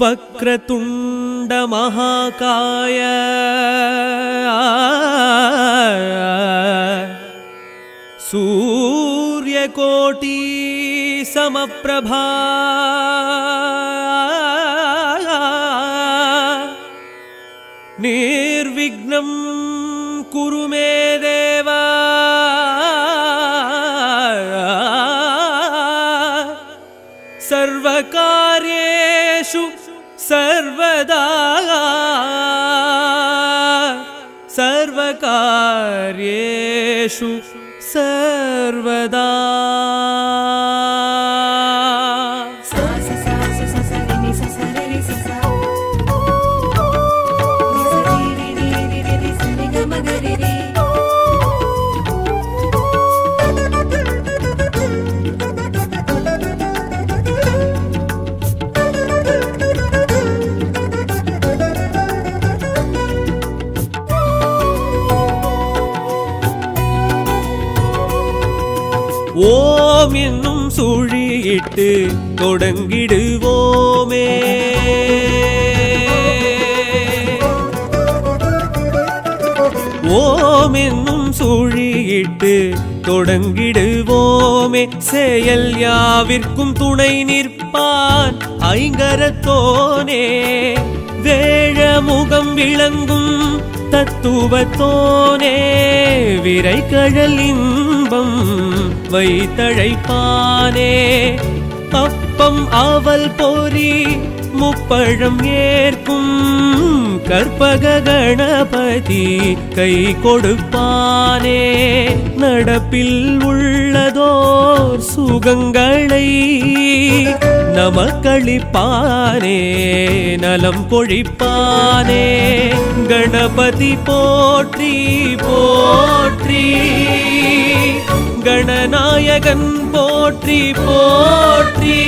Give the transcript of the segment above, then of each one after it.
वक्रतुण्डमहाकाय। सूर्यकोटि समप्रभा निर्विघ्नं कुरु मे देव सर्वदा सर्वकार्येषु सर्वदा ஓம் என்னும் சுழியிட்டு தொடங்கிடுவோமே. ஓம் என்னும் சுழியிட்டு தொடங்கிடுவோமே. செயல் யாவிற்கும் துணை நிற்பான் ஐங்கரத்தோனே. வேழ முகம் விளங்கும் தத்துவத்தோனே. விரை கழலின் இன்பம் வைத்தழைப்பானே. அப்பம் அவல் போரி முப்பழம் ஏற்கும் கற்பக கணபதி கை கொடுப்பானே. நடப்பில் உள்ளதோர் சுகங்களை நமக்களிப்பானே. நலம் கொழிப்பானே கணபதி போற்றி போற்றி. கணநாயகன் போற்றி போற்றி.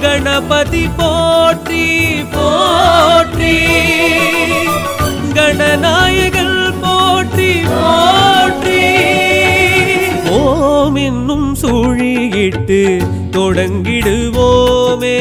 கணபதி போற்றி போற்றி. கணநாயகன் போற்றி போற்றி. ஓம் என்னும் சூழியிட்டு தொடங்கிடுவோமே.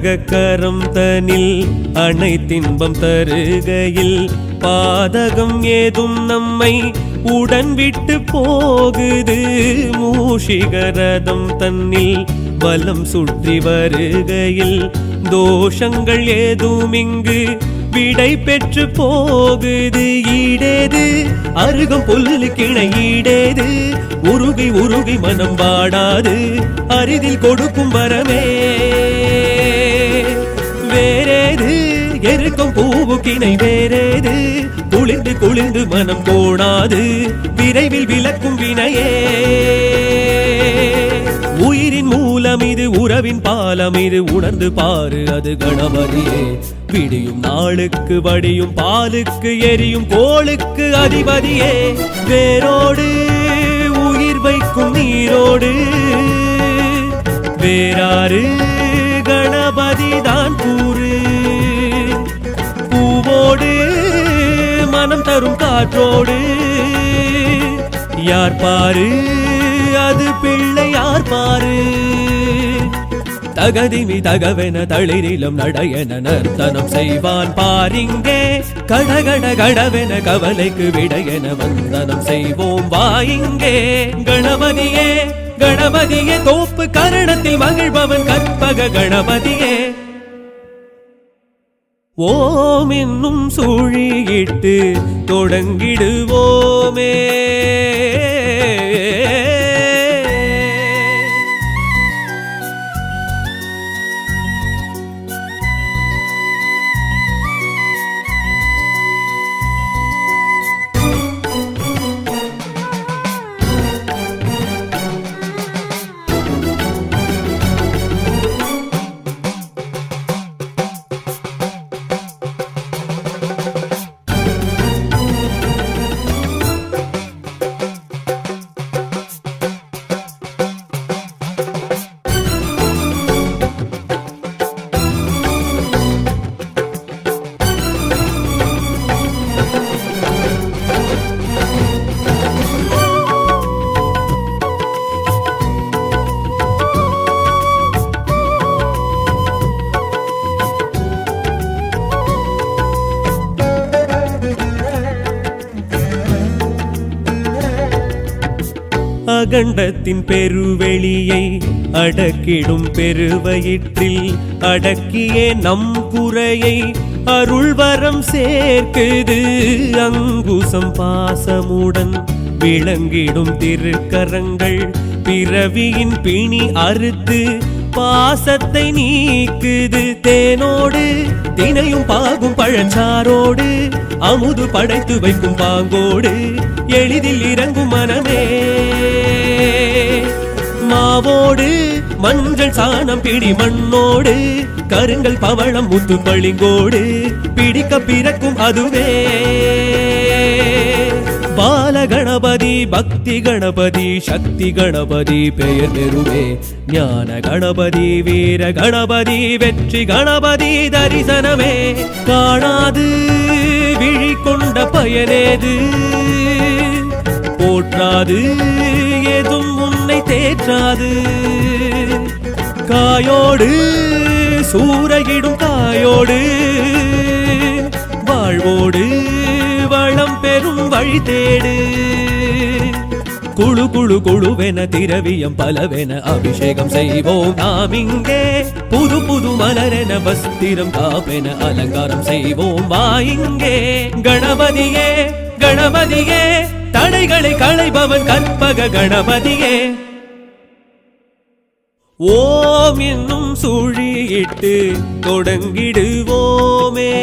கரம் தனில் அணை தின்பம் தருகையில். பாதகம் ஏதும் நம்மை உடன் விட்டு போகுது. மூஷிகரதம் தன்னில் வலம் சுற்றி வருகையில். தோஷங்கள் ஏதும் இங்கு விடை பெற்று போகுது. ஈடேது அருகம் புல்லு கிணை ஈடேது உருகி உருகி மனம் வாடாது. அரிதில் கொடுக்கும் வரமே. எருக்கும் பூவு வேறேது? குளிர்ந்து குளிர்ந்து மனம் கோணாது விரைவில் விளக்கும் வினையே. உயிரின் மூலம் இது உறவின் பாலம் இது. உணர்ந்து பாரு அது கணபதியே விடியும் நாளுக்கு வடியும் பாலுக்கு எரியும் கோளுக்கு அதிபதியே. வேரோடு உயிர் வைக்கும் நீரோடு. வேறாறு மனம் தரும் காற்றோடு. யார் பாரு அது பிள்ளை யார் பாரு. தகதிமி தகவென தளிரிலும் நடையென நர்த்தனம் செய்வான் பாரிங்கே கடகட கடவென கவலைக்கு விடையென வந்தனம் செய்வோம் வாயிங்கே கணபதியே கணபதியே தோப்பு கரணத்தில் மகிழ்பவன் கற்பக கணபதியே. ஓம் என்னும் சூழியிட்டு தொடங்கிடுவோமே. அகண்டத்தின் பெருவெளியை அடக்கிடும் பெருவயிற்றில் அடக்கியே நம் குறையை அருள்வரம் சேர்க்குது. அங்குசம் பாசமுடன் விளங்கிடும் திருக்கரங்கள் பிறவியின் பிணி அறுத்து பாசத்தை நீக்குது. தேனோடு தினையும் பாகும் பழச்சாரோடு அமுது படைத்து வைக்கும் பாங்கோடு எளிதில் இறங்கும் மனமே. மாவோடு மஞ்சள் சாணம் பிடி மண்ணோடு கருங்கல் பவளம் முத்து பளிங்கோடு பிடிக்க பிறக்கும் அதுவே. பால கணபதி பக்தி கணபதி சக்தி கணபதி பெயர் பெறுவே ஞான கணபதி வீர கணபதி வெற்றி கணபதி தரிசனமே. காணாது விழி கொண்ட பயனேது. போற்றாது எதும் தேற்றாது. காயோடு சூறையிடும் காயோடு வாழ்வோடு வளம் பெறும் வழி தேடு. குழு குழு குழுவென திரவியம் பலவென அபிஷேகம் செய்வோம் நாம் இங்கே. புது புது மலரென வஸ்திரம் காப்பென அலங்காரம் செய்வோம் வா இங்கே. கணபதியே கணபதியே தடைகளை களைபவன் கற்பக கணபதியே. ஓம் என்னும் சுழியிட்டு தொடங்கிடுவோமே.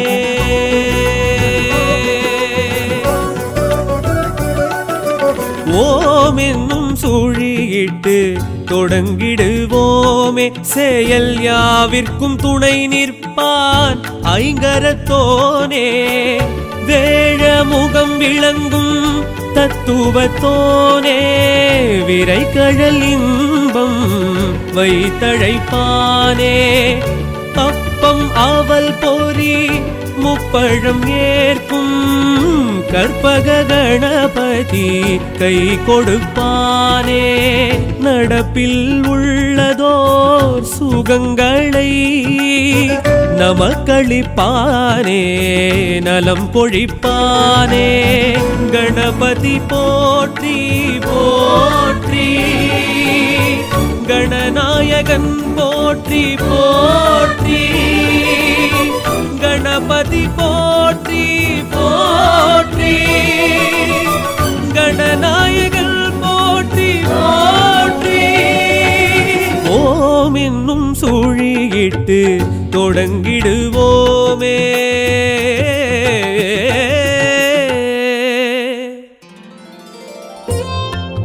ஓம் என்னும் சுழியிட்டு தொடங்கிடுவோமே. செயல் யாவிற்கும் துணை நிற்பான் ஐங்கரத்தோனே. வேழ முகம் விளங்கும் தத்துவத்தோனே. விரை கழல் இன்பம் வைத்தழைப்பானே அப்பம் அவல் போரி முப்பழம் ஏற்கும். கற்பக கணபதி கை கொடுப்பானே. நடப்பில் உள்ளதோர் சுகங்களை நமக்களிப்பானே. நலம் பொழிப்பானே. கணபதி போற்றி போற்றி. கணநாயகன் போற்றி போற்றி. கணபதி போற்றி போற்றி. கணநாயகன் போற்றி போற்றி. ஓம் என்னும் சூழியிட்டு தொடங்கிடுவோமே.